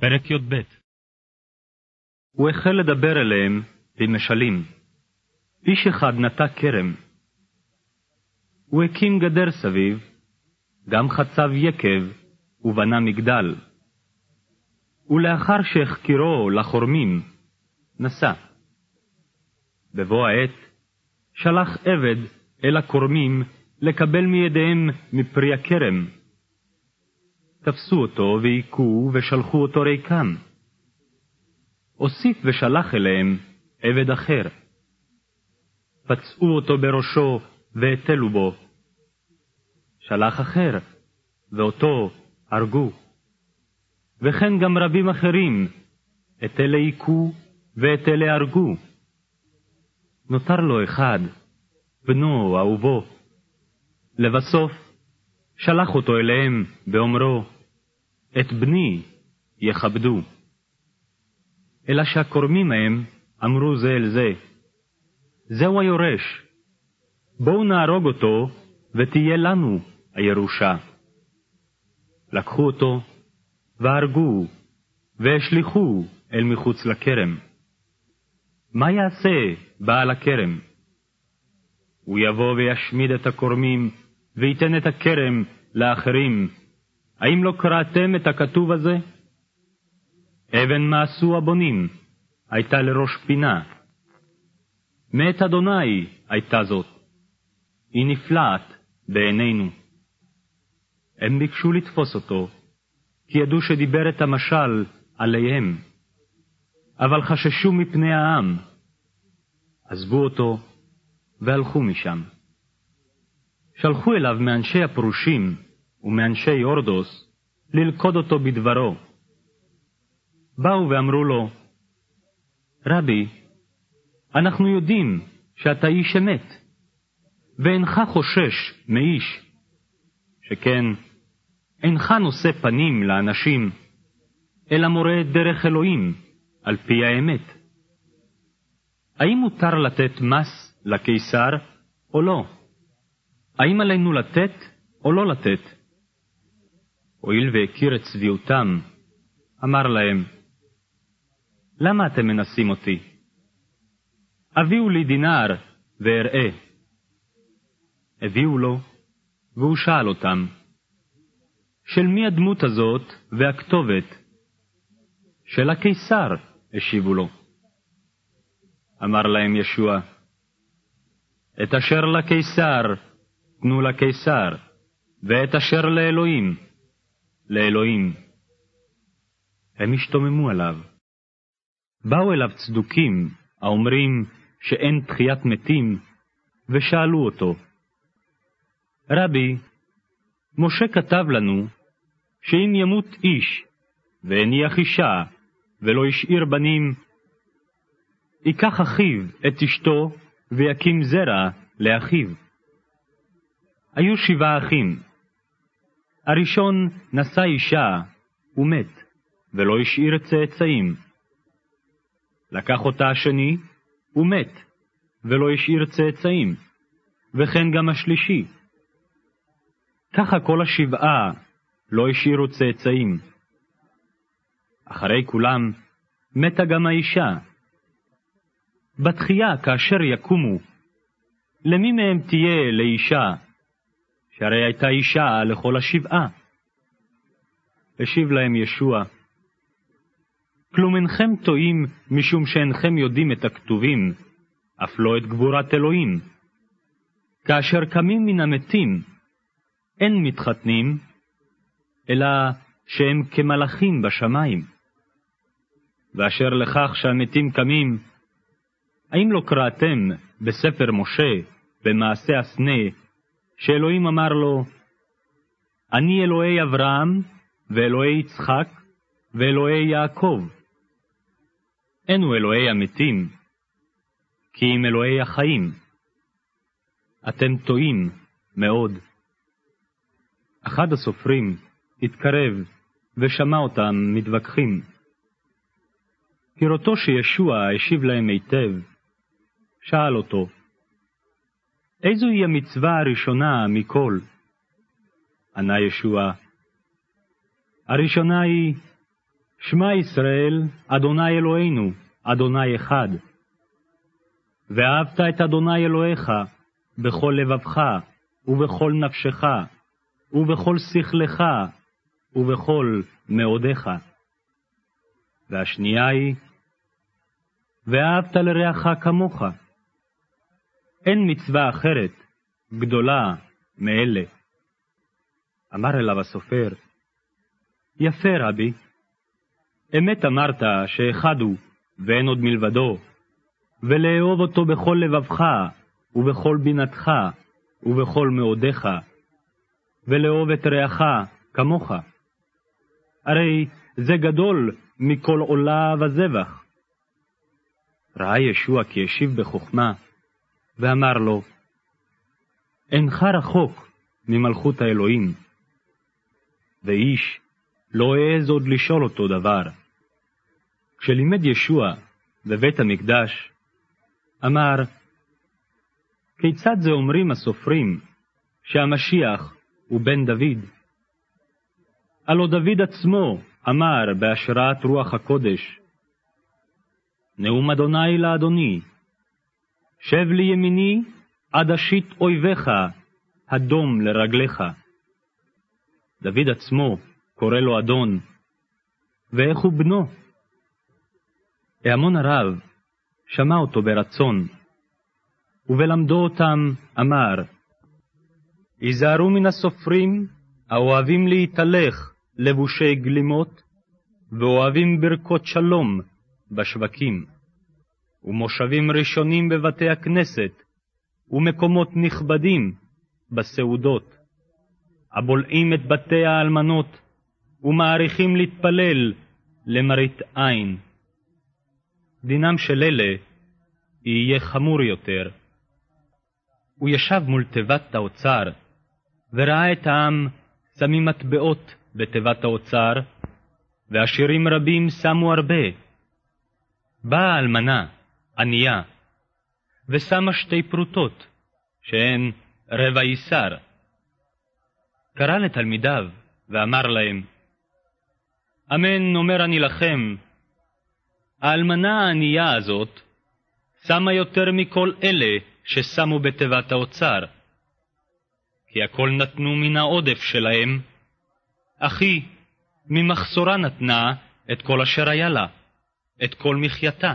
פרק י"ב הוא החל לדבר אליהם במשלים. איש אחד נטע כרם. הוא הקים גדר סביב, גם חצב יקב, ובנה מגדל. ולאחר שהחקירו לחורמים, נסע. בבוא העת, שלח עבד אל הכורמים לקבל מידיהם מפרי הכרם. תפסו אותו והיכו ושלחו אותו ריקם. הוסיף ושלח אליהם עבד אחר. פצעו אותו בראשו והטלו בו. שלח אחר, ואותו הרגו. וכן גם רבים אחרים, את אלה היכו ואת אלה הרגו. נותר לו אחד, בנו אהובו. לבסוף, שלח אותו אליהם באומרו, את בני יכבדו. אלא שהכורמים ההם אמרו זה אל זה, זהו היורש, בואו נהרוג אותו ותהיה לנו הירושה. לקחו אותו והרגו והשליכו אל מחוץ לכרם. מה יעשה בעל הכרם? הוא יבוא וישמיד את הכורמים וייתן את הכרם לאחרים האם לא קראתם את הכתוב הזה? אבן מעשו הבונים, הייתה לראש פינה. מאת אדוני הייתה זאת. היא נפלאת בעינינו. הם ביקשו לתפוס אותו, כי ידעו שדיבר את המשל עליהם, אבל חששו מפני העם. עזבו אותו והלכו משם. שלחו אליו מאנשי הפרושים, ומאנשי הורדוס ללכוד אותו בדברו. באו ואמרו לו, רבי, אנחנו יודעים שאתה איש אמת, ואינך חושש מאיש, שכן אינך נושא פנים לאנשים, אלא מורה דרך אלוהים על פי האמת. האם מותר לתת מס לקיסר או לא? האם עלינו לתת או לא לתת? הואיל והכיר את צביעותם, אמר להם, למה אתם מנסים אותי? הביאו לי דינר ואראה. הביאו לו, והוא שאל אותם, של מי הדמות הזאת והכתובת? של הקיסר, השיבו לו. אמר להם ישוע, את אשר לקיסר תנו לקיסר, ואת אשר לאלוהים לאלוהים. הם השתוממו עליו. באו אליו צדוקים, האומרים שאין תחיית מתים, ושאלו אותו, רבי, משה כתב לנו שאם ימות איש, והניח אישה, ולא השאיר בנים, ייקח אחיו את אשתו, ויקים זרע לאחיו. היו שבעה אחים, הראשון נשא אישה ומת, ולא השאיר צאצאים. לקח אותה השני ומת, ולא השאיר צאצאים, וכן גם השלישי. ככה כל השבעה לא השאירו צאצאים. אחרי כולם מתה גם האישה. בתחייה, כאשר יקומו, למי מהם תהיה לאישה שהרי הייתה אישה לכל השבעה. השיב להם ישוע, כלום אינכם טועים משום שאינכם יודעים את הכתובים, אף לא את גבורת אלוהים. כאשר קמים מן המתים, אין מתחתנים, אלא שהם כמלאכים בשמיים. ואשר לכך שהמתים קמים, האם לא קראתם בספר משה, במעשה הסנה, שאלוהים אמר לו, אני אלוהי אברהם, ואלוהי יצחק, ואלוהי יעקב. אינו אלוהי המתים, כי אם אלוהי החיים. אתם טועים מאוד. אחד הסופרים התקרב ושמע אותם מתווכחים. כראותו שישוע השיב להם היטב, שאל אותו, איזוהי המצווה הראשונה מכל? ענה ישוע, הראשונה היא, שמע ישראל, אדוני אלוהינו, אדוני אחד. ואהבת את אדוני אלוהיך בכל לבבך, ובכל נפשך, ובכל שכלך, ובכל מאודיך. והשנייה היא, ואהבת לרעך כמוך. אין מצווה אחרת גדולה מאלה. אמר אליו הסופר, יפה רבי, אמת אמרת שאחד הוא ואין עוד מלבדו, ולאהוב אותו בכל לבבך, ובכל בינתך, ובכל מאודיך, ולאהוב את רעך כמוך. הרי זה גדול מכל עולה וזבח. ראה ישוע כי השיב בחוכמה, ואמר לו, אינך רחוק ממלכות האלוהים. ואיש לא העז עוד לשאול אותו דבר. כשלימד ישוע בבית המקדש, אמר, כיצד זה אומרים הסופרים שהמשיח הוא בן דוד? הלא דוד עצמו אמר בהשראת רוח הקודש, נאום אדוני לאדוני, שב לי ימיני עד אשית אויביך, הדום לרגליך. דוד עצמו קורא לו אדון, ואיך הוא בנו? ההמון הרב שמע אותו ברצון, ובלמדו אותם אמר, היזהרו מן הסופרים האוהבים להתהלך לבושי גלימות, ואוהבים ברכות שלום בשווקים, ומושבים ראשונים בבתי הכנסת, ומקומות נכבדים בסעודות, הבולעים את בתי האלמנות, ומעריכים להתפלל למראית עין. דינם של אלה יהיה חמור יותר. הוא ישב מול תיבת האוצר, וראה את העם שמים מטבעות בתיבת האוצר, ועשירים רבים שמו הרבה. באה האלמנה, ענייה, ושמה שתי פרוטות, שהן רבע איסר. קרא לתלמידיו, ואמר להם, אמן אומר אני לכם, האלמנה הענייה הזאת שמה יותר מכל אלה ששמו בתיבת האוצר, כי הכל נתנו מן העודף שלהם, היא ממחסורה נתנה את כל אשר היה לה, את כל מחייתה.